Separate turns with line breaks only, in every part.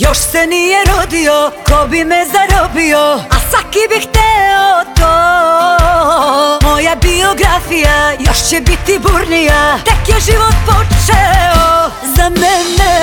Još se nije rodio, ko bi me zarobio A svaki bi hteo to. Moja biografija još će biti burnija Tek je život počeo za mene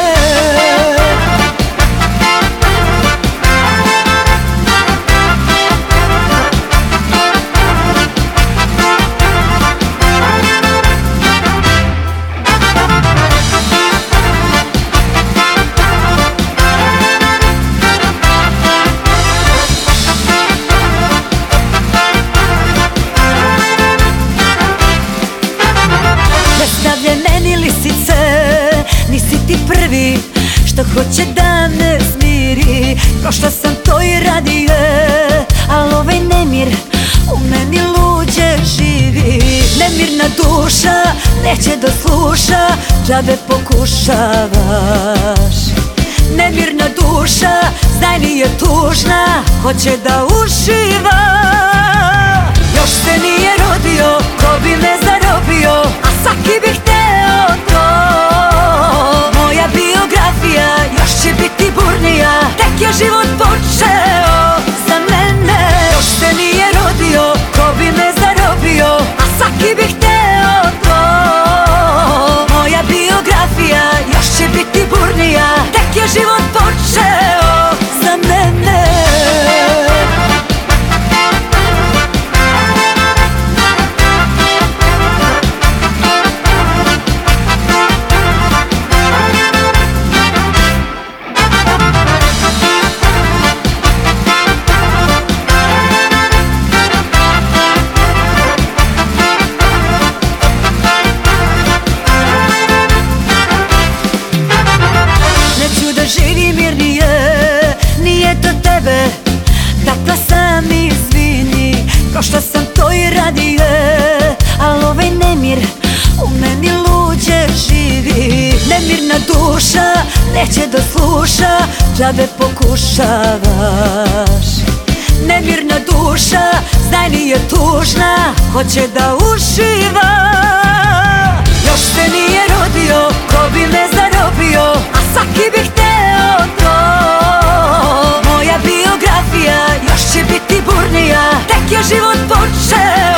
Što hoće da me smiri Prošla sam to i radije Al ovaj nemir U meni luđe živi. Nemirna duša Neće da sluša Džabe pokušavaš. Nemirna duša Znaj nije tužna Hoće da uživa. Još se nije rodio Ko bi me zarobio A svaki bi burnija Tek je život počeo duša neće da sluša, džabe pokušavaš. Nemirna duša, znaj nije tužna, hoće da uživa. Još se nije rodio, ko bi me zarobio A svaki bi hteo to. Moja biografija još će biti burnija Tek je život počeo